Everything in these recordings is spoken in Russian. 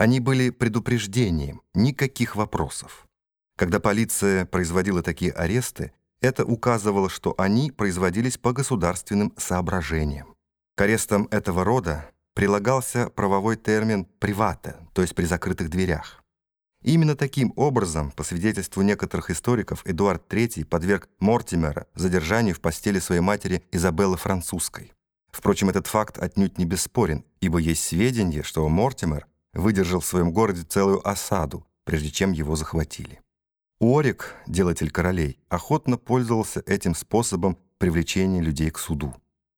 Они были предупреждением, никаких вопросов. Когда полиция производила такие аресты, это указывало, что они производились по государственным соображениям. К арестам этого рода прилагался правовой термин «привата», то есть при закрытых дверях. Именно таким образом, по свидетельству некоторых историков, Эдуард III подверг Мортимера задержанию в постели своей матери Изабеллы Французской. Впрочем, этот факт отнюдь не бесспорен, ибо есть сведения, что Мортимер выдержал в своем городе целую осаду, прежде чем его захватили. Уорик, делатель королей, охотно пользовался этим способом привлечения людей к суду.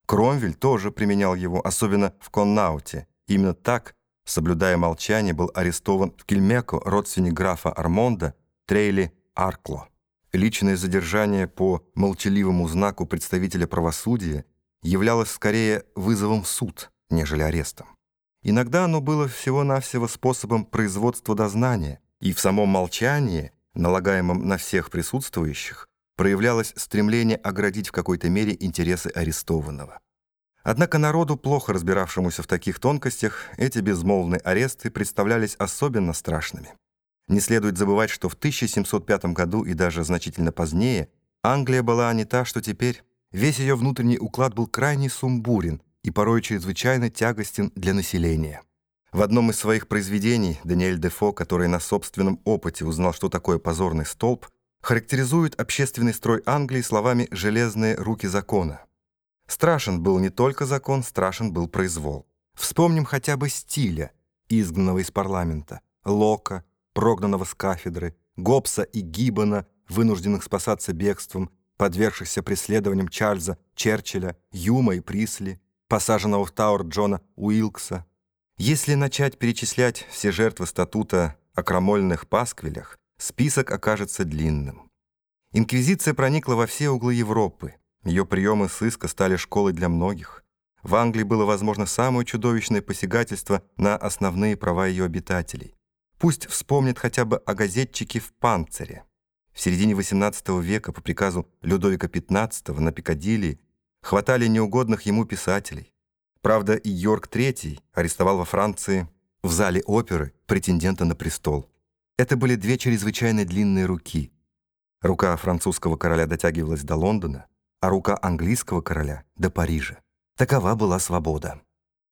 Кромвель тоже применял его, особенно в Коннауте. Именно так соблюдая молчание, был арестован в Кельмеко родственник графа Армонда Трейли Аркло. Личное задержание по молчаливому знаку представителя правосудия являлось скорее вызовом в суд, нежели арестом. Иногда оно было всего-навсего способом производства дознания, и в самом молчании, налагаемом на всех присутствующих, проявлялось стремление оградить в какой-то мере интересы арестованного. Однако народу, плохо разбиравшемуся в таких тонкостях, эти безмолвные аресты представлялись особенно страшными. Не следует забывать, что в 1705 году и даже значительно позднее Англия была не та, что теперь. Весь ее внутренний уклад был крайне сумбурен и порой чрезвычайно тягостен для населения. В одном из своих произведений Даниэль Дефо, который на собственном опыте узнал, что такое позорный столб, характеризует общественный строй Англии словами «железные руки закона». Страшен был не только закон, страшен был произвол. Вспомним хотя бы стиля, изгнанного из парламента, Лока, прогнанного с кафедры, Гоббса и Гиббона, вынужденных спасаться бегством, подвергшихся преследованиям Чарльза, Черчилля, Юма и Присли, посаженного в Тауэр Джона Уилкса. Если начать перечислять все жертвы статута о крамольных пасквилях, список окажется длинным. Инквизиция проникла во все углы Европы, ее приемы сыска стали школой для многих. В Англии было, возможно, самое чудовищное посягательство на основные права ее обитателей. Пусть вспомнит хотя бы о газетчике в «Панцире». В середине XVIII века по приказу Людовика XV на Пикадилли хватали неугодных ему писателей. Правда, Йорк III арестовал во Франции в зале оперы претендента на престол. Это были две чрезвычайно длинные руки. Рука французского короля дотягивалась до Лондона, а рука английского короля до Парижа. Такова была свобода.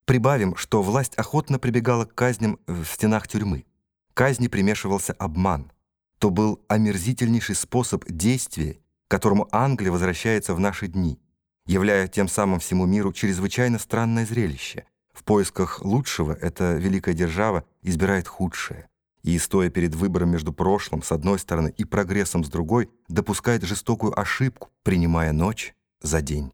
Прибавим, что власть охотно прибегала к казням в стенах тюрьмы. Казни примешивался обман. То был омерзительнейший способ действия, к которому Англия возвращается в наши дни, являя тем самым всему миру чрезвычайно странное зрелище. В поисках лучшего эта великая держава избирает худшее и, стоя перед выбором между прошлым с одной стороны и прогрессом с другой, допускает жестокую ошибку, принимая ночь за день.